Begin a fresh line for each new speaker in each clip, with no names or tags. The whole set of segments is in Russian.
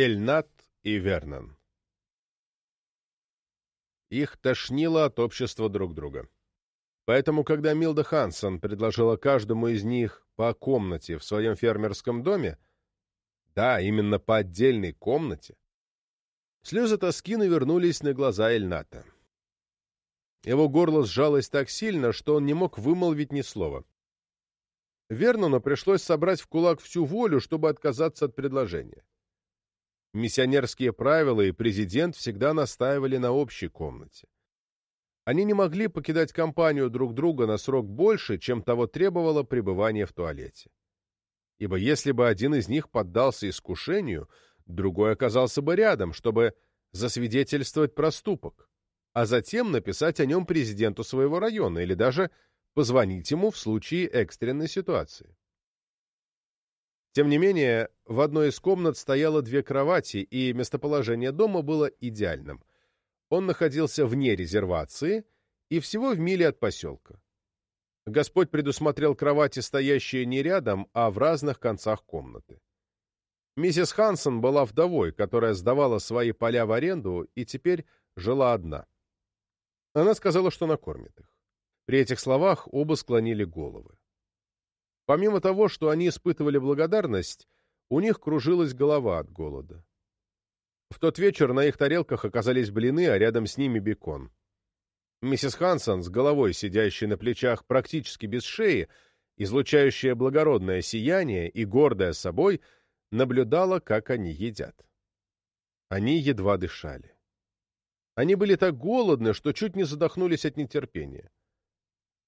Эльнат и Вернон. Их тошнило от общества друг друга. Поэтому, когда Милда Хансон предложила каждому из них по комнате в своем фермерском доме, да, именно по отдельной комнате, слезы тоски навернулись на глаза Эльната. Его горло сжалось так сильно, что он не мог вымолвить ни слова. Вернону пришлось собрать в кулак всю волю, чтобы отказаться от предложения. Миссионерские правила и президент всегда настаивали на общей комнате. Они не могли покидать компанию друг друга на срок больше, чем того требовало пребывание в туалете. Ибо если бы один из них поддался искушению, другой оказался бы рядом, чтобы засвидетельствовать проступок, а затем написать о нем президенту своего района или даже позвонить ему в случае экстренной ситуации. Тем не менее, в одной из комнат стояло две кровати, и местоположение дома было идеальным. Он находился вне резервации и всего в миле от поселка. Господь предусмотрел кровати, стоящие не рядом, а в разных концах комнаты. Миссис Хансон была вдовой, которая сдавала свои поля в аренду и теперь жила одна. Она сказала, что накормит их. При этих словах оба склонили головы. Помимо того, что они испытывали благодарность, у них кружилась голова от голода. В тот вечер на их тарелках оказались блины, а рядом с ними бекон. Миссис Хансон, с головой, сидящей на плечах практически без шеи, излучающая благородное сияние и гордая собой, наблюдала, как они едят. Они едва дышали. Они были так голодны, что чуть не задохнулись от нетерпения.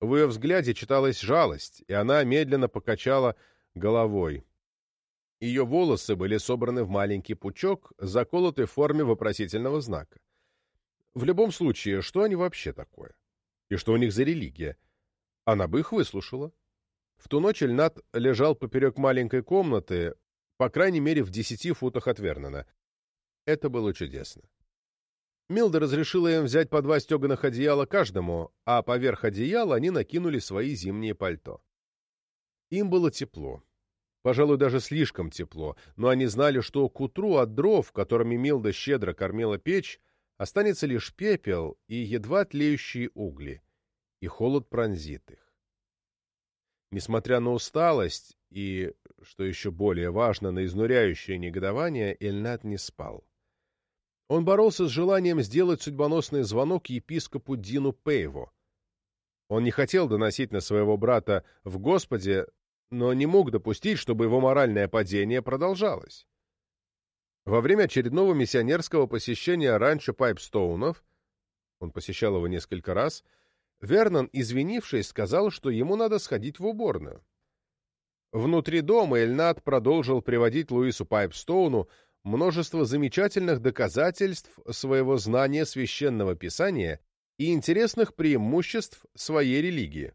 В ее взгляде читалась жалость, и она медленно покачала головой. Ее волосы были собраны в маленький пучок, заколотый в форме вопросительного знака. В любом случае, что они вообще такое? И что у них за религия? Она бы их выслушала. В ту ночь Эльнат лежал поперек маленькой комнаты, по крайней мере, в десяти футах от Вернона. Это было чудесно. Милда разрешила им взять по два стеганых одеяла каждому, а поверх одеяла они накинули свои зимние пальто. Им было тепло. Пожалуй, даже слишком тепло, но они знали, что к утру от дров, которыми Милда щедро кормила печь, останется лишь пепел и едва тлеющие угли, и холод пронзит их. Несмотря на усталость и, что еще более важно, на изнуряющее негодование, Эльнат не спал. Он боролся с желанием сделать судьбоносный звонок епископу Дину Пейву. Он не хотел доносить на своего брата в Господе, но не мог допустить, чтобы его моральное падение продолжалось. Во время очередного миссионерского посещения ранчо Пайпстоунов, он посещал его несколько раз, Вернон, извинившись, сказал, что ему надо сходить в уборную. Внутри дома Эльнат продолжил приводить Луису Пайпстоуну множество замечательных доказательств своего знания священного писания и интересных преимуществ своей религии.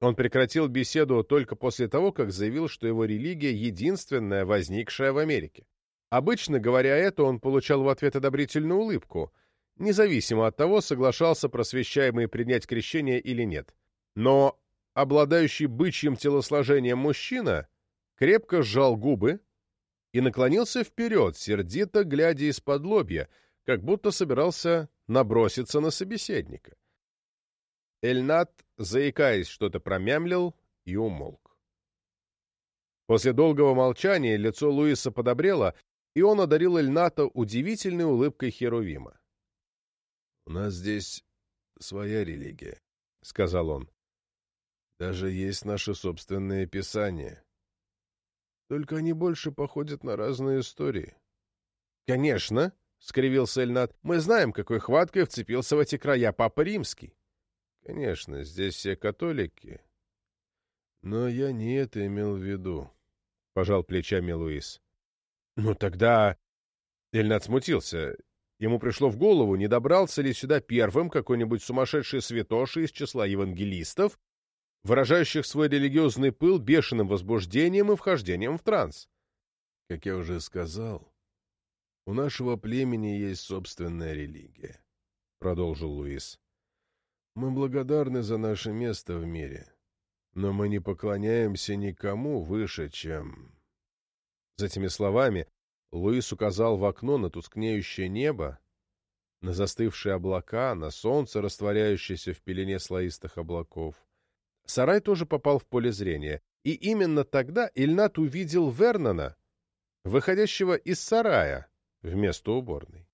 Он прекратил беседу только после того, как заявил, что его религия единственная, возникшая в Америке. Обычно, говоря это, он получал в ответ одобрительную улыбку, независимо от того, соглашался просвещаемый принять крещение или нет. Но обладающий бычьим телосложением мужчина крепко сжал губы, и наклонился вперед, сердито глядя из-под лобья, как будто собирался наброситься на собеседника. Эльнат, заикаясь, что-то промямлил и умолк. После долгого молчания лицо Луиса подобрело, и он одарил Эльната удивительной улыбкой Херувима. — У нас здесь своя религия, — сказал он. — Даже есть наше собственное писание. Только они больше походят на разные истории. — Конечно, — скривился Эльнат, — мы знаем, какой хваткой вцепился в эти края Папа Римский. — Конечно, здесь все католики. Но я не это имел в виду, — пожал плечами Луис. — Ну тогда... Эльнат смутился. Ему пришло в голову, не добрался ли сюда первым какой-нибудь сумасшедший святоши из числа евангелистов, выражающих свой религиозный пыл бешеным возбуждением и вхождением в транс. Как я уже сказал, у нашего племени есть собственная религия, — продолжил Луис. Мы благодарны за наше место в мире, но мы не поклоняемся никому выше, чем... За этими словами Луис указал в окно на тускнеющее небо, на застывшие облака, на солнце, растворяющееся в пелене слоистых облаков. Сарай тоже попал в поле зрения, и именно тогда Ильнат увидел Вернона, выходящего из сарая вместо уборной.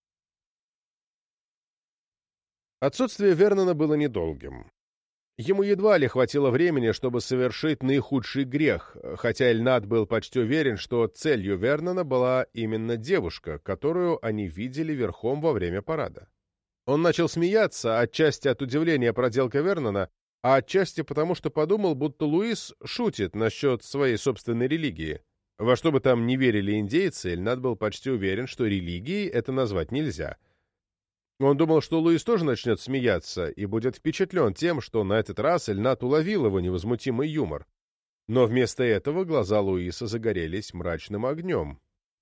Отсутствие Вернона было недолгим. Ему едва ли хватило времени, чтобы совершить наихудший грех, хотя Эльнат был почти уверен, что целью Вернона была именно девушка, которую они видели верхом во время парада. Он начал смеяться, отчасти от удивления проделка Вернона, а отчасти потому, что подумал, будто Луис шутит насчет своей собственной религии. Во что бы там ни верили индейцы, Эльнат был почти уверен, что религией это назвать нельзя — он думал, что Луис тоже начнет смеяться и будет впечатлен тем, что на этот раз Эльнат уловил его невозмутимый юмор. Но вместо этого глаза Луиса загорелись мрачным огнем,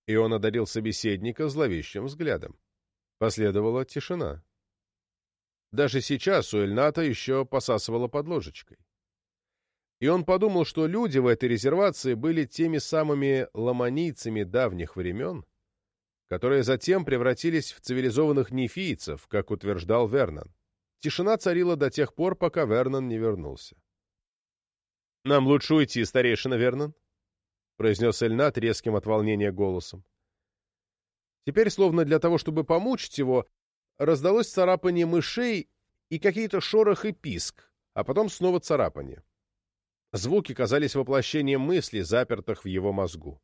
и он одарил собеседника зловещим взглядом. Последовала тишина. Даже сейчас у Эльната еще посасывало под ложечкой. И он подумал, что люди в этой резервации были теми самыми ломанийцами давних времен, которые затем превратились в цивилизованных нефийцев, как утверждал Вернон. Тишина царила до тех пор, пока Вернон не вернулся. «Нам лучше уйти, старейшина Вернон», — произнес Эльнат резким от волнения голосом. Теперь, словно для того, чтобы помучить его, раздалось царапание мышей и какие-то шорох и писк, а потом снова царапание. Звуки казались воплощением мыслей, запертых в его мозгу.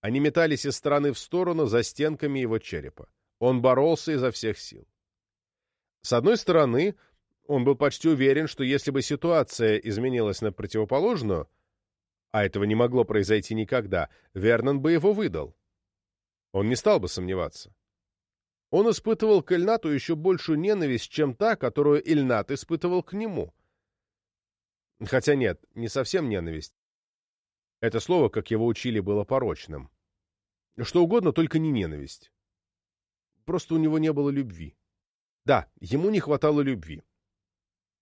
Они метались из стороны в сторону за стенками его черепа. Он боролся изо всех сил. С одной стороны, он был почти уверен, что если бы ситуация изменилась на противоположную, а этого не могло произойти никогда, Вернон бы его выдал. Он не стал бы сомневаться. Он испытывал к Эльнату еще большую ненависть, чем та, которую Ильнат испытывал к нему. Хотя нет, не совсем ненависть. Это слово, как его учили, было порочным. Что угодно, только не ненависть. Просто у него не было любви. Да, ему не хватало любви.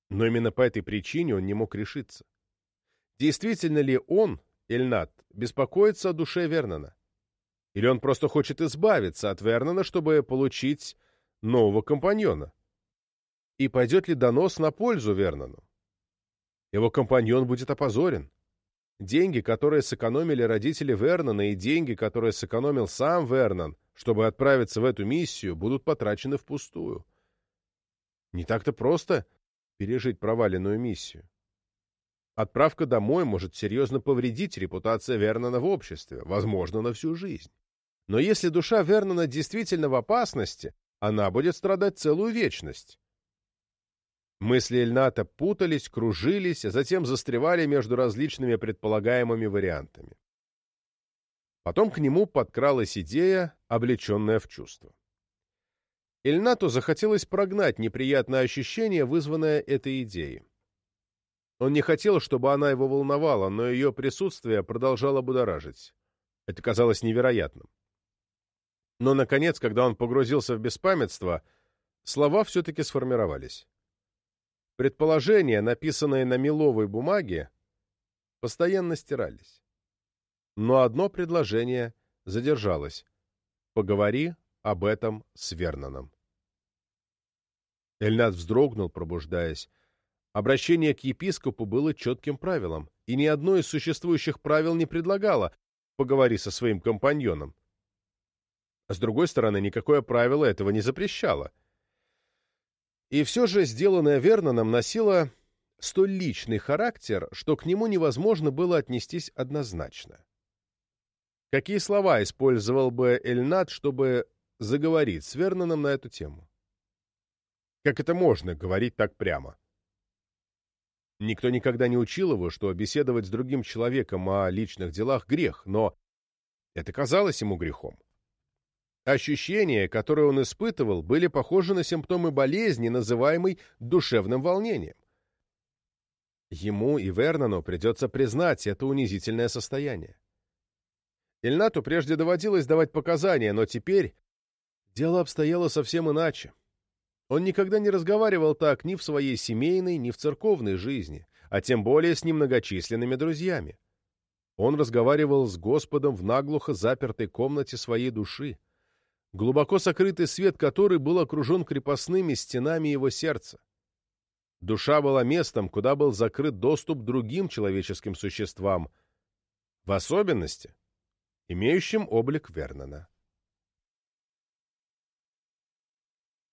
Но именно по этой причине он не мог решиться. Действительно ли он, Эльнат, беспокоится о душе Вернона? Или он просто хочет избавиться от Вернона, чтобы получить нового компаньона? И пойдет ли донос на пользу Вернону? Его компаньон будет опозорен. Деньги, которые сэкономили родители Вернона, и деньги, которые сэкономил сам Вернон, чтобы отправиться в эту миссию, будут потрачены впустую. Не так-то просто пережить проваленную миссию. Отправка домой может серьезно повредить репутация Вернона в обществе, возможно, на всю жизнь. Но если душа Вернона действительно в опасности, она будет страдать целую вечность. Мысли Эльната путались, кружились, а затем застревали между различными предполагаемыми вариантами. Потом к нему подкралась идея, облеченная в чувство. Эльнату захотелось прогнать неприятное ощущение, вызванное этой идеей. Он не хотел, чтобы она его волновала, но ее присутствие продолжало будоражить. Это казалось невероятным. Но, наконец, когда он погрузился в беспамятство, слова все-таки сформировались. Предположения, написанные на меловой бумаге, постоянно стирались. Но одно предложение задержалось. Поговори об этом с Верноном. Эльнат вздрогнул, пробуждаясь. Обращение к епископу было четким правилом, и ни одно из существующих правил не предлагало «поговори со своим компаньоном». С другой стороны, никакое правило этого не запрещало. И все же сделанное Верноном носило столь личный характер, что к нему невозможно было отнестись однозначно. Какие слова использовал бы Эльнат, чтобы заговорить с Верноном на эту тему? Как это можно говорить так прямо? Никто никогда не учил его, что беседовать с другим человеком о личных делах — грех, но это казалось ему грехом. Ощущения, которые он испытывал, были похожи на симптомы болезни, называемой душевным волнением. Ему и Вернону придется признать это унизительное состояние. Ильнату прежде доводилось давать показания, но теперь дело обстояло совсем иначе. Он никогда не разговаривал так ни в своей семейной, ни в церковной жизни, а тем более с немногочисленными друзьями. Он разговаривал с Господом в наглухо запертой комнате своей души, глубоко сокрытый свет которой был окружен крепостными стенами его сердца. Душа была местом, куда был закрыт доступ другим человеческим существам, в особенности, имеющим облик Вернона.